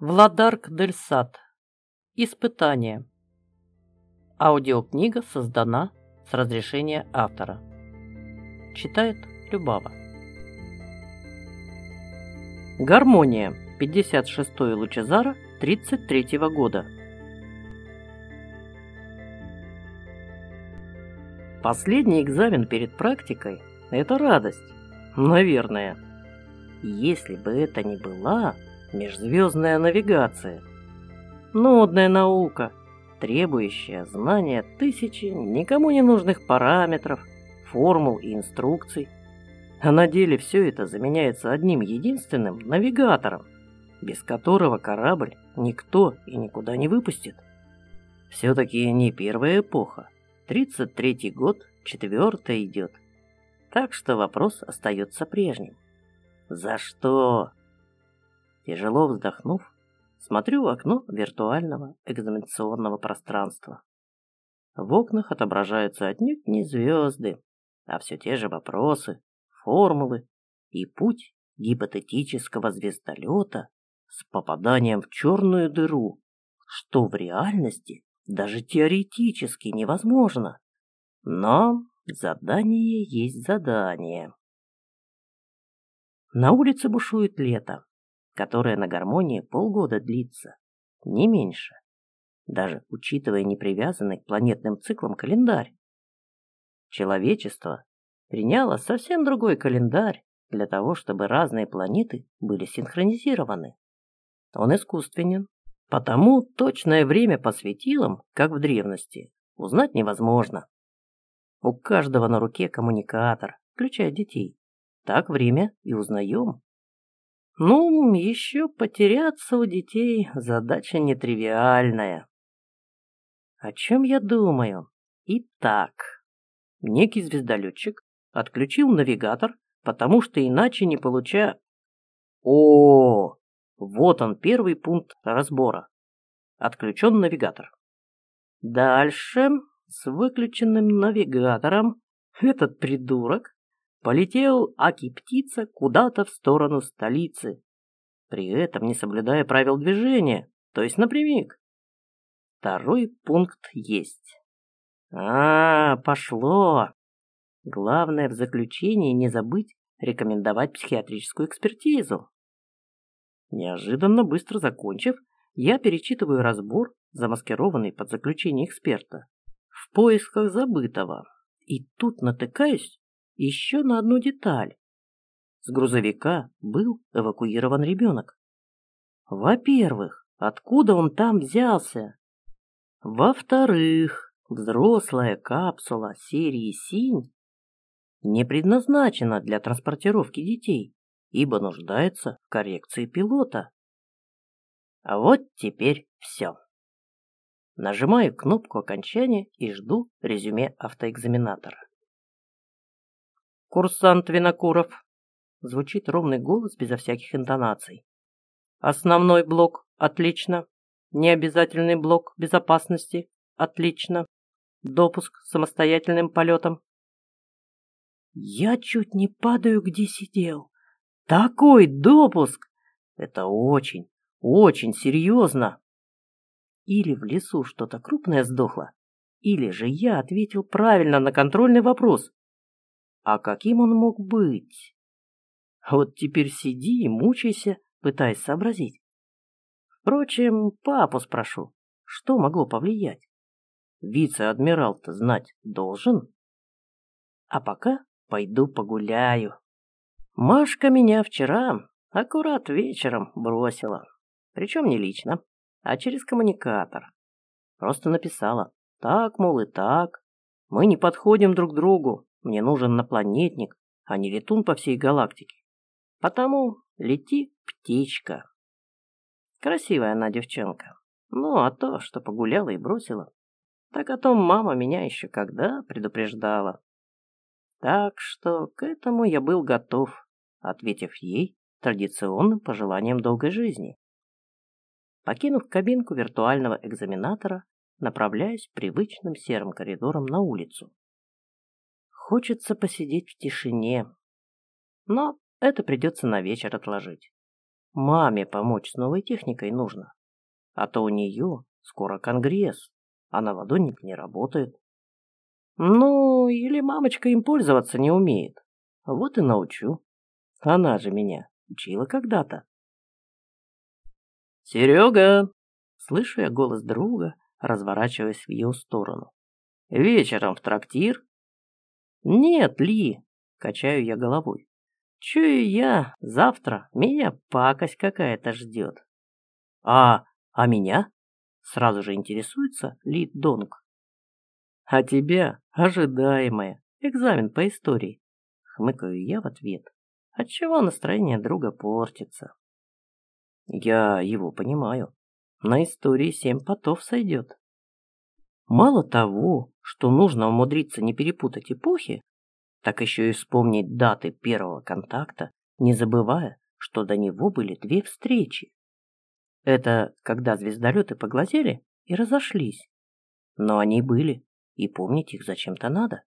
Владарк Дель Сад. Испытание. Аудиокнига создана с разрешения автора. Читает Любава. Гармония. 56-й Лучезара 33-го года. Последний экзамен перед практикой – это радость. Наверное. Если бы это не была межзвездная навигация. Нудная наука, требующая знания тысячи никому не нужных параметров, формул и инструкций. А на деле все это заменяется одним единственным навигатором, без которого корабль никто и никуда не выпустит. Все-таки не первая эпоха. 33-й год, четвертая идет. Так что вопрос остается прежним. За что? Тяжело вздохнув, смотрю в окно виртуального экзаменационного пространства. В окнах отображаются отнюдь не звезды, а все те же вопросы, формулы и путь гипотетического звездолета с попаданием в черную дыру, что в реальности даже теоретически невозможно. Но задание есть задание. На улице бушует лето, которое на гармонии полгода длится, не меньше, даже учитывая непривязанный к планетным циклам календарь. Человечество приняло совсем другой календарь для того, чтобы разные планеты были синхронизированы. Он искусственен, потому точное время по светилам, как в древности, узнать невозможно. У каждого на руке коммуникатор, включая детей. Так время и узнаем. Ну, еще потеряться у детей задача нетривиальная. О чем я думаю? Итак, некий звездолетчик отключил навигатор, потому что иначе не получая... О, вот он первый пункт разбора. Отключен навигатор. Дальше с выключенным навигатором этот придурок полетел Аки-птица куда-то в сторону столицы, при этом не соблюдая правил движения, то есть напрямик. Второй пункт есть. А, пошло. Главное в заключении не забыть рекомендовать психиатрическую экспертизу. Неожиданно быстро закончив, я перечитываю разбор, замаскированный под заключение эксперта, в поисках забытого. И тут натыкаюсь еще на одну деталь. С грузовика был эвакуирован ребенок. Во-первых, откуда он там взялся? Во-вторых, взрослая капсула серии «Синь» не предназначена для транспортировки детей, ибо нуждается в коррекции пилота. А вот теперь все. Нажимаю кнопку окончания и жду резюме автоэкзаменатора. «Курсант Винокуров», — звучит ровный голос безо всяких интонаций. «Основной блок — отлично. Необязательный блок безопасности — отлично. Допуск самостоятельным полетом». Я чуть не падаю, где сидел. Такой допуск! Это очень, очень серьезно. Или в лесу что-то крупное сдохло, или же я ответил правильно на контрольный вопрос. А каким он мог быть? Вот теперь сиди и мучайся, пытаясь сообразить. Впрочем, папу спрошу, что могло повлиять? Вице-адмирал-то знать должен. А пока пойду погуляю. Машка меня вчера, аккурат вечером, бросила. Причем не лично, а через коммуникатор. Просто написала, так, мол, и так. Мы не подходим друг другу, мне нужен напланетник, а не летун по всей галактике. Потому лети, птичка. Красивая она девчонка. Ну, а то, что погуляла и бросила, так о том мама меня еще когда предупреждала. Так что к этому я был готов, ответив ей традиционным пожеланием долгой жизни. Покинув кабинку виртуального экзаменатора, направляюсь привычным серым коридором на улицу. Хочется посидеть в тишине. Но это придется на вечер отложить. Маме помочь с новой техникой нужно. А то у нее скоро конгресс, а на ладонник не работает. Ну, или мамочка им пользоваться не умеет. Вот и научу. Она же меня учила когда-то. «Серега!» Слышу я голос друга, разворачиваясь в ее сторону. «Вечером в трактир?» «Нет, Ли!» — качаю я головой. «Чую я, завтра меня пакость какая-то ждет». «А, а меня?» — сразу же интересуется Ли Донг. «А тебя ожидаемое. Экзамен по истории». Хмыкаю я в ответ. Отчего настроение друга портится? Я его понимаю. На истории семь потов сойдет. Мало того, что нужно умудриться не перепутать эпохи, так еще и вспомнить даты первого контакта, не забывая, что до него были две встречи. Это когда звездолеты поглазели и разошлись. Но они были, и помнить их зачем-то надо.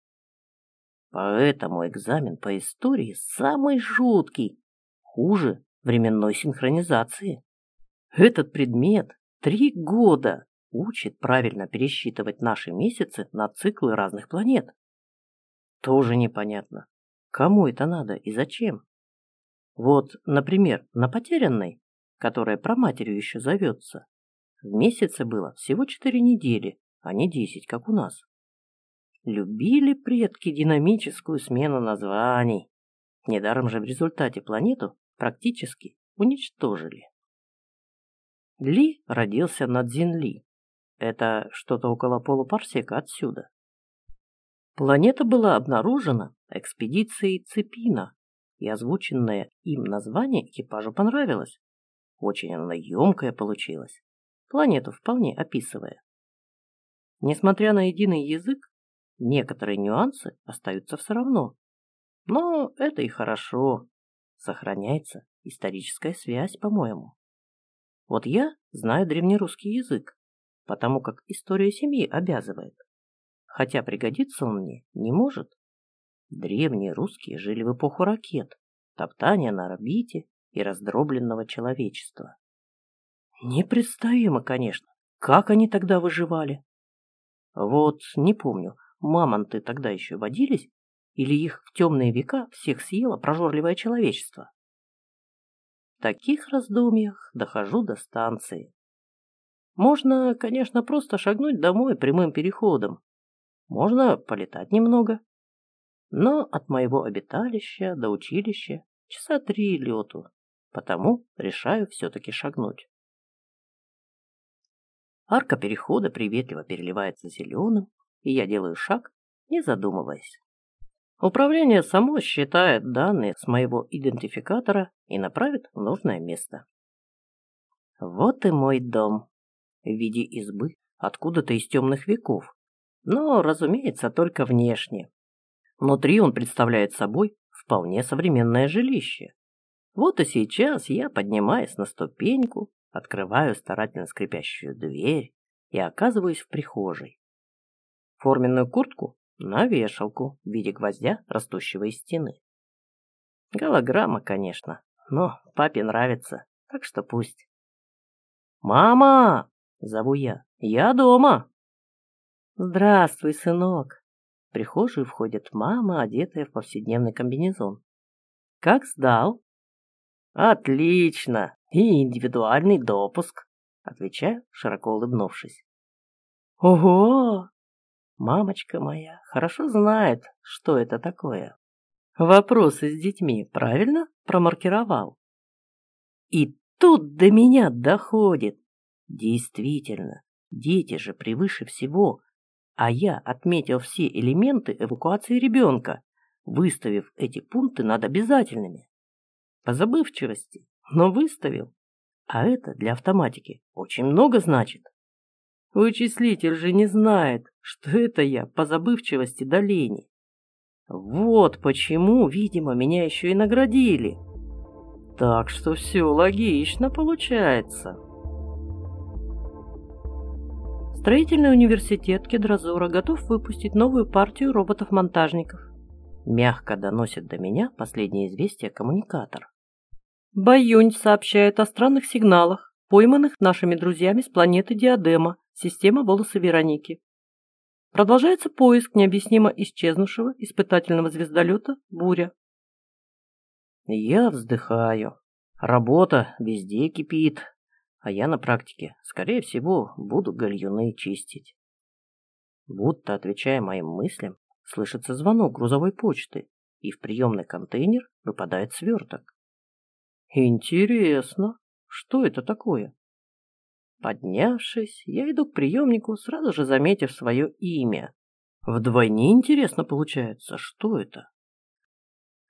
Поэтому экзамен по истории самый жуткий, хуже временной синхронизации. Этот предмет три года учит правильно пересчитывать наши месяцы на циклы разных планет. Тоже непонятно, кому это надо и зачем. Вот, например, на потерянной, которая про матерью еще зовется, в месяце было всего четыре недели, а не десять, как у нас. Любили предки динамическую смену названий. Недаром же в результате планету практически уничтожили. Ли родился над Земли. Это что-то около полупарсека отсюда. Планета была обнаружена экспедицией Цепина, и озвученное им название экипажу понравилось. Очень она емкая получилась, планету вполне описывая. Несмотря на единый язык, некоторые нюансы остаются все равно. Но это и хорошо. Сохраняется историческая связь, по-моему. Вот я знаю древнерусский язык, потому как история семьи обязывает хотя пригодиться он мне не может. Древние русские жили в эпоху ракет, топтания на орбите и раздробленного человечества. Непредставимо, конечно, как они тогда выживали. Вот не помню, мамонты тогда еще водились, или их в темные века всех съело прожорливое человечество. В таких раздумьях дохожу до станции. Можно, конечно, просто шагнуть домой прямым переходом, можно полетать немного. Но от моего обиталища до училища часа три лету, потому решаю все-таки шагнуть. Арка перехода приветливо переливается зеленым, и я делаю шаг, не задумываясь. Управление само считает данные с моего идентификатора и направит в нужное место. Вот и мой дом в виде избы откуда-то из темных веков, но, разумеется, только внешне. Внутри он представляет собой вполне современное жилище. Вот и сейчас я поднимаюсь на ступеньку, открываю старательно скрипящую дверь и оказываюсь в прихожей. Форменную куртку на вешалку в виде гвоздя, растущего из стены. Голограмма, конечно, но папе нравится, так что пусть. «Мама!» — зову я. «Я дома!» «Здравствуй, сынок!» В прихожую входит мама, одетая в повседневный комбинезон. «Как сдал?» «Отлично! И индивидуальный допуск!» Отвечаю, широко улыбнувшись. «Ого!» Мамочка моя хорошо знает, что это такое. Вопросы с детьми правильно промаркировал. И тут до меня доходит. Действительно, дети же превыше всего, а я отметил все элементы эвакуации ребенка, выставив эти пункты над обязательными. По забывчивости, но выставил. А это для автоматики очень много значит. Вычислитель же не знает, что это я по забывчивости до лени. Вот почему, видимо, меня еще и наградили. Так что все логично получается. Строительный университет Кедразура готов выпустить новую партию роботов-монтажников. Мягко доносит до меня последнее известие коммуникатор. Баюнь сообщает о странных сигналах, пойманных нашими друзьями с планеты Диадема, система волосы Вероники. Продолжается поиск необъяснимо исчезнувшего испытательного звездолета «Буря». Я вздыхаю. Работа везде кипит, а я на практике, скорее всего, буду гальюны чистить. Будто, отвечая моим мыслям, слышится звонок грузовой почты, и в приемный контейнер выпадает сверток. Интересно, что это такое? Поднявшись, я иду к приемнику, сразу же заметив свое имя. Вдвойне интересно получается, что это?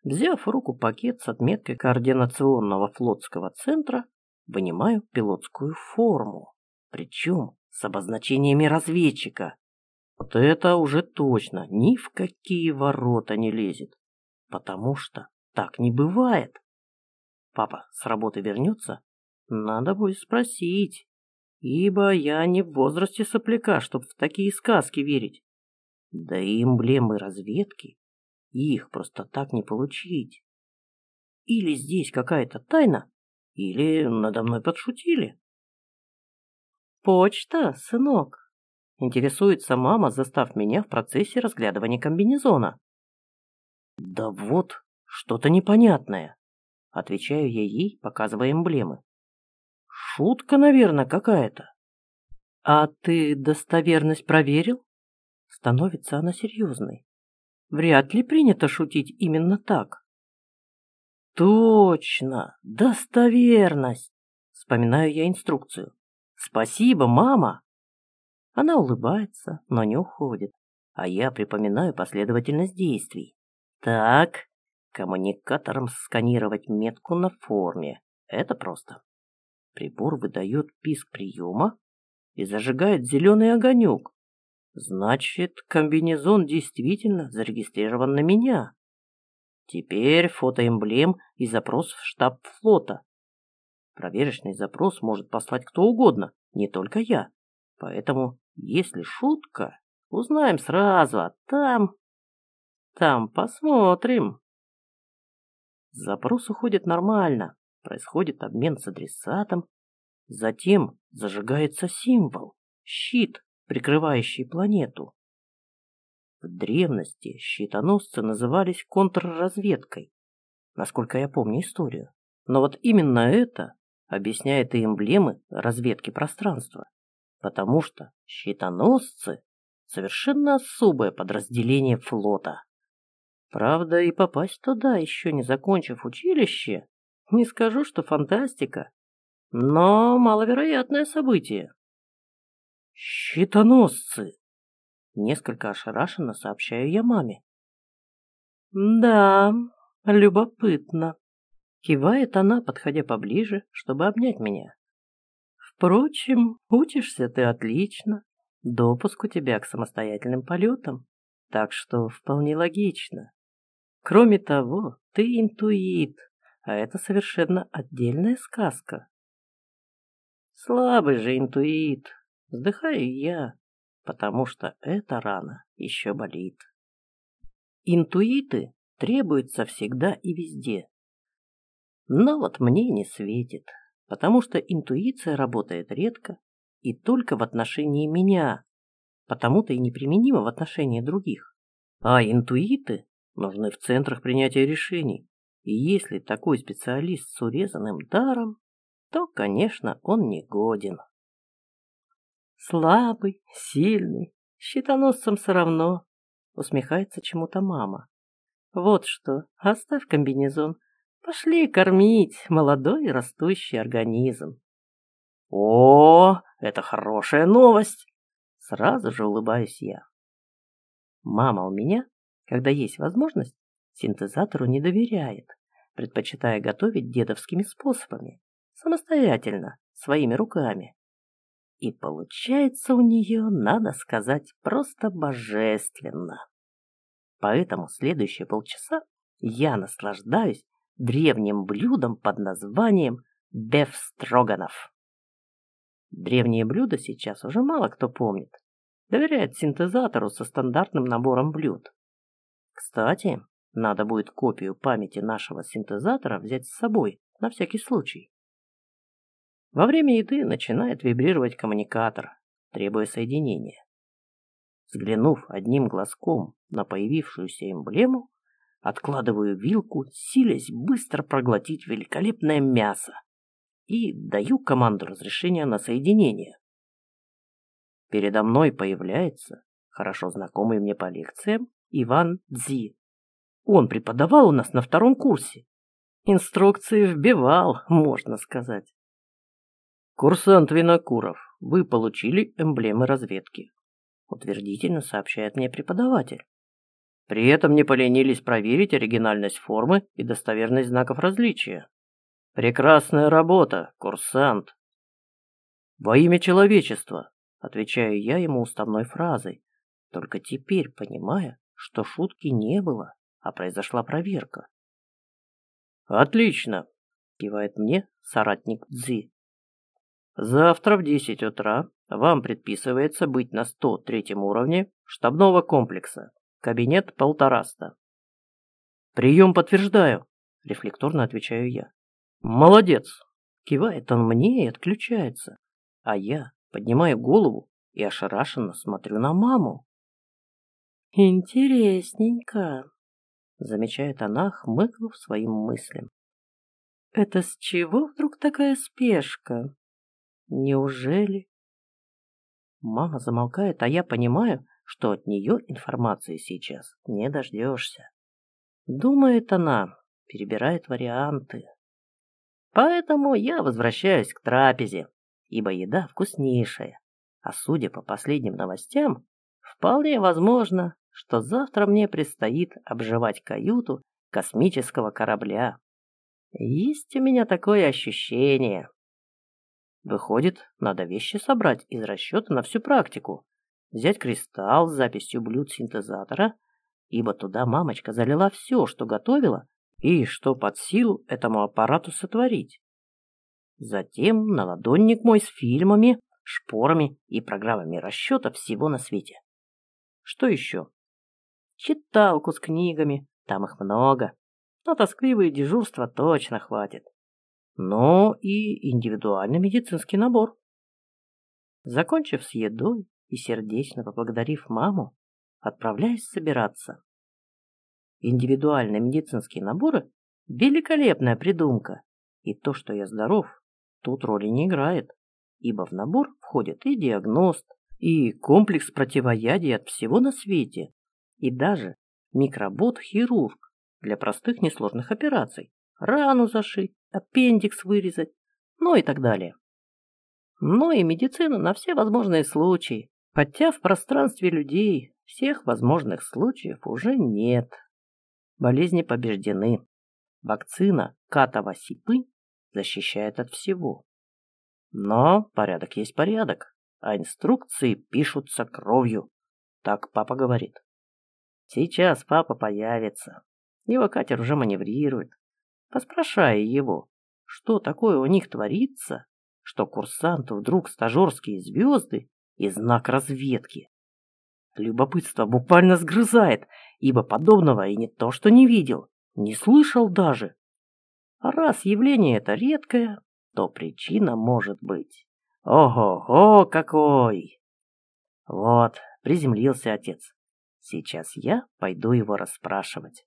Взяв в руку пакет с отметкой координационного флотского центра, вынимаю пилотскую форму, причем с обозначениями разведчика. Вот это уже точно ни в какие ворота не лезет, потому что так не бывает. Папа с работы вернется? Надо будет спросить, ибо я не в возрасте сопляка, чтоб в такие сказки верить. Да и эмблемы разведки, их просто так не получить. Или здесь какая-то тайна, или надо мной подшутили. «Почта, сынок?» — интересуется мама, застав меня в процессе разглядывания комбинезона. «Да вот, что-то непонятное. Отвечаю я ей, показывая эмблемы. Шутка, наверное, какая-то. А ты достоверность проверил? Становится она серьезной. Вряд ли принято шутить именно так. Точно, достоверность. Вспоминаю я инструкцию. Спасибо, мама. Она улыбается, но не уходит, а я припоминаю последовательность действий. Так, коммуникатором сканировать метку на форме. Это просто. Прибор выдает писк приема и зажигает зеленый огонек. Значит, комбинезон действительно зарегистрирован на меня. Теперь фотоэмблем и запрос в штаб флота. Проверочный запрос может послать кто угодно, не только я. Поэтому, если шутка, узнаем сразу, а там... Там посмотрим. Запрос уходит нормально, происходит обмен с адресатом, затем зажигается символ, щит, прикрывающий планету. В древности щитоносцы назывались контрразведкой, насколько я помню историю. Но вот именно это объясняет и эмблемы разведки пространства, потому что щитоносцы – совершенно особое подразделение флота. Правда, и попасть туда, еще не закончив училище, не скажу, что фантастика, но маловероятное событие. «Щитоносцы!» Несколько ошарашенно сообщаю я маме. «Да, любопытно», — кивает она, подходя поближе, чтобы обнять меня. «Впрочем, учишься ты отлично, допуск у тебя к самостоятельным полетам, так что вполне логично. Кроме того, ты интуит, а это совершенно отдельная сказка. Слабый же интуит, вздыхаю я, потому что эта рана еще болит. Интуиты требуются всегда и везде. Но вот мне не светит, потому что интуиция работает редко и только в отношении меня, потому-то и неприменима в отношении других. А интуиты нужны в центрах принятия решений. И если такой специалист с урезанным даром, то, конечно, он не годен. Слабый, сильный, щитоносцам все равно, усмехается чему-то мама. Вот что, оставь комбинезон, пошли кормить молодой растущий организм. О, это хорошая новость! Сразу же улыбаюсь я. Мама у меня когда есть возможность, синтезатору не доверяет, предпочитая готовить дедовскими способами, самостоятельно, своими руками. И получается у нее, надо сказать, просто божественно. Поэтому следующие полчаса я наслаждаюсь древним блюдом под названием бефстроганов. Древние блюда сейчас уже мало кто помнит. Доверяет синтезатору со стандартным набором блюд. Кстати, надо будет копию памяти нашего синтезатора взять с собой на всякий случай. Во время еды начинает вибрировать коммуникатор, требуя соединения. Взглянув одним глазком на появившуюся эмблему, откладываю вилку, силясь быстро проглотить великолепное мясо и даю команду разрешения на соединение. Передо мной появляется хорошо знакомый мне по лекциям Иван Дзи. Он преподавал у нас на втором курсе. Инструкции вбивал, можно сказать. Курсант Винокуров, вы получили эмблемы разведки. Утвердительно сообщает мне преподаватель. При этом не поленились проверить оригинальность формы и достоверность знаков различия. Прекрасная работа, курсант. Во имя человечества, отвечаю я ему уставной фразой, только теперь понимая, что шутки не было, а произошла проверка. Отлично, кивает мне соратник Цзи. Завтра в 10 утра вам предписывается быть на 103 уровне штабного комплекса. Кабинет полтораста. Прием подтверждаю, рефлекторно отвечаю я. Молодец. Кивает он мне и отключается. А я поднимаю голову и ошарашенно смотрю на маму. Интересненько, замечает она, хмыкнув своим мыслям. Это с чего вдруг такая спешка? Неужели? Мама замолкает, а я понимаю, что от нее информации сейчас не дождешься. Думает она, перебирает варианты. Поэтому я возвращаюсь к трапезе, ибо еда вкуснейшая. А судя по последним новостям, вполне возможно, что завтра мне предстоит обживать каюту космического корабля. Есть у меня такое ощущение. Выходит, надо вещи собрать из расчета на всю практику. Взять кристалл с записью блюд синтезатора, ибо туда мамочка залила все, что готовила, и что под силу этому аппарату сотворить. Затем наладонник мой с фильмами, шпорами и программами расчета всего на свете. Что еще? Читалку с книгами, там их много. На тоскливые дежурства точно хватит. Но и индивидуальный медицинский набор. Закончив с едой и сердечно поблагодарив маму, отправляюсь собираться. Индивидуальные медицинские наборы – великолепная придумка. И то, что я здоров, тут роли не играет, ибо в набор входит и диагност, и комплекс противоядий от всего на свете, и даже микробот-хирург для простых несложных операций, рану зашить, аппендикс вырезать, ну и так далее. Ну и медицина на все возможные случаи, хотя в пространстве людей всех возможных случаев уже нет. Болезни побеждены. Вакцина катова-сипы защищает от всего. Но порядок есть порядок, а инструкции пишутся кровью. Так папа говорит. Сейчас папа появится. Его катер уже маневрирует. Поспрашая его, что такое у них творится, что курсанту вдруг стажерские звезды и знак разведки. Любопытство буквально сгрызает, ибо подобного и не то что не видел, не слышал даже. А раз явление это редкое, то причина может быть. Ого-го, какой! Вот, приземлился отец. Сейчас я пойду его расспрашивать.